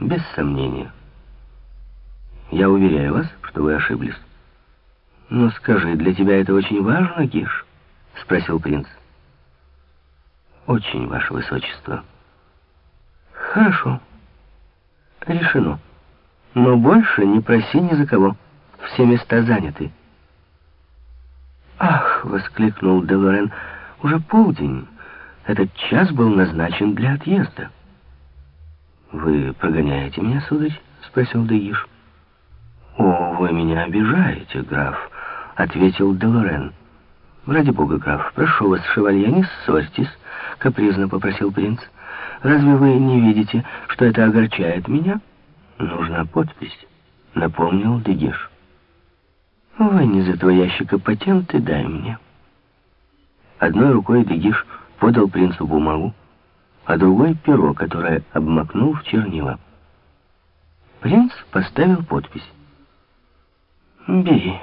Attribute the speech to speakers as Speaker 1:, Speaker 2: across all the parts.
Speaker 1: Без сомнения. Я уверяю вас, что вы ошиблись. «Но скажи, для тебя это очень важно, Гиш?» — спросил принц. «Очень, ваше высочество». «Хорошо. Решено. Но больше не проси ни за кого. Все места заняты». «Ах!» — воскликнул Делорен. «Уже полдень. Этот час был назначен для отъезда». «Вы прогоняете меня, сударь?» — спросил Дегиш. «О, вы меня обижаете, граф», — ответил Делорен. «Ради бога, граф, прошу вас, шевалье, не ссорьтесь», — капризно попросил принц. «Разве вы не видите, что это огорчает меня?» «Нужна подпись», — напомнил Дегиш. «Вынь из этого ящика патент и дай мне». Одной рукой Дегиш подал принцу бумагу, а другой — перо, которое обмакнул в чернила. Принц поставил подпись. «Бери»,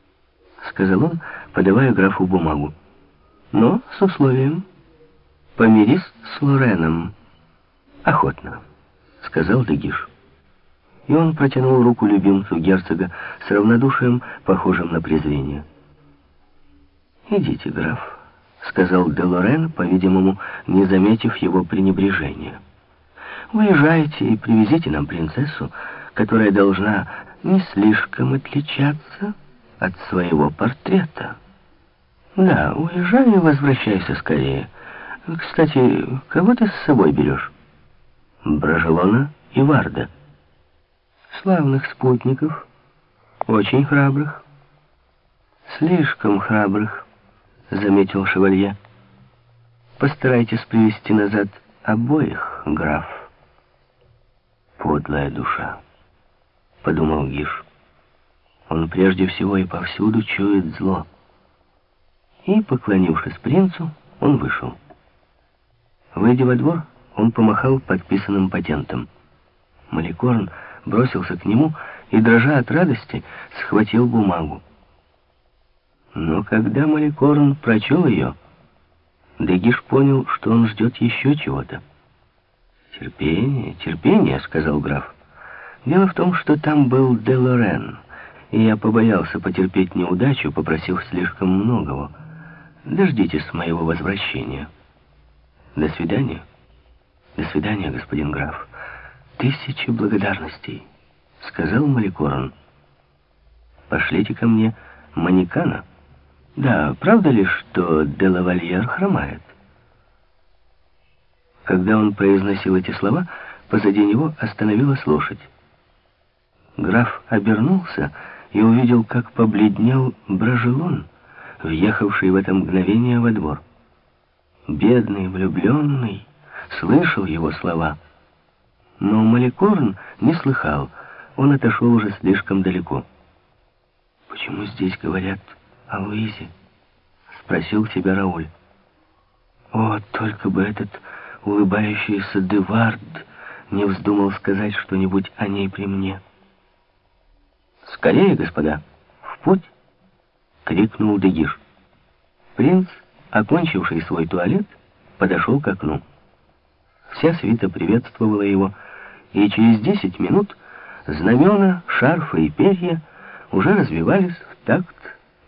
Speaker 1: — сказал он, подавая графу бумагу. «Но с условием. Помирись с Лореном». «Охотно», — сказал Дегиш. И он протянул руку любимцу герцога с равнодушием, похожим на презрение. «Идите, граф», — сказал де Лорен, по-видимому, не заметив его пренебрежения. «Уезжайте и привезите нам принцессу, которая должна не слишком отличаться от своего портрета. Да, уезжай и возвращайся скорее. Кстати, кого ты с собой берешь? Брожелона и Варда. Славных спутников, очень храбрых. Слишком храбрых, заметил шевалье. Постарайтесь привести назад обоих, граф. Подлая душа подумал Гиш. Он прежде всего и повсюду чует зло. И, поклонившись принцу, он вышел. Выйдя во двор, он помахал подписанным патентом. Маликорн бросился к нему и, дрожа от радости, схватил бумагу. Но когда Маликорн прочел ее, Дегиш понял, что он ждет еще чего-то. «Терпение, терпение», — сказал граф. Дело в том, что там был Де Лорен, и я побоялся потерпеть неудачу, попросив слишком многого. Дождитесь моего возвращения. До свидания. До свидания, господин граф. Тысячи благодарностей, сказал Маликорн. Пошлите ко мне манекана. Да, правда ли, что де лавальер хромает? Когда он произносил эти слова, позади него остановилась лошадь. Граф обернулся и увидел, как побледнел Брожелон, въехавший в это мгновение во двор. Бедный, влюбленный, слышал его слова. Но Маликорн не слыхал, он отошел уже слишком далеко. «Почему здесь говорят о Луизе?» — спросил себя Рауль. «О, только бы этот улыбающийся Девард не вздумал сказать что-нибудь о ней при мне». «Скорее, господа, в путь!» — крикнул Дегиш. Принц, окончивший свой туалет, подошел к окну. Вся свита приветствовала его, и через десять минут знамена, шарфы и перья уже развивались в такт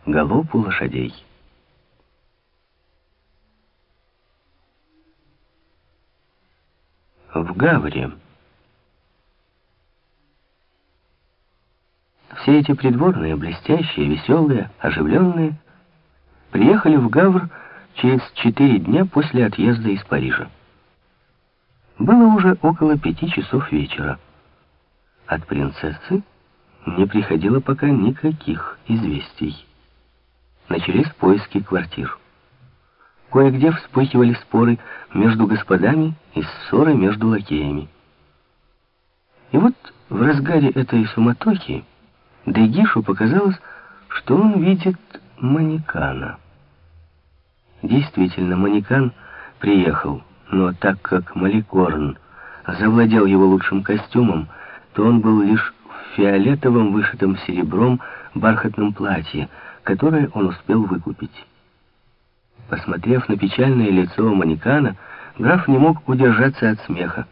Speaker 1: галопу лошадей. В Гавре Все эти придворные, блестящие, веселые, оживленные, приехали в Гавр через четыре дня после отъезда из Парижа. Было уже около пяти часов вечера. От принцессы не приходило пока никаких известий. Начались поиски квартир. Кое-где вспыхивали споры между господами и ссоры между лакеями. И вот в разгаре этой суматохи Дегишу показалось, что он видит манекана. Действительно, манекан приехал, но так как Маликорн завладел его лучшим костюмом, то он был лишь в фиолетовом вышитом серебром бархатном платье, которое он успел выкупить. Посмотрев на печальное лицо манекана, граф не мог удержаться от смеха.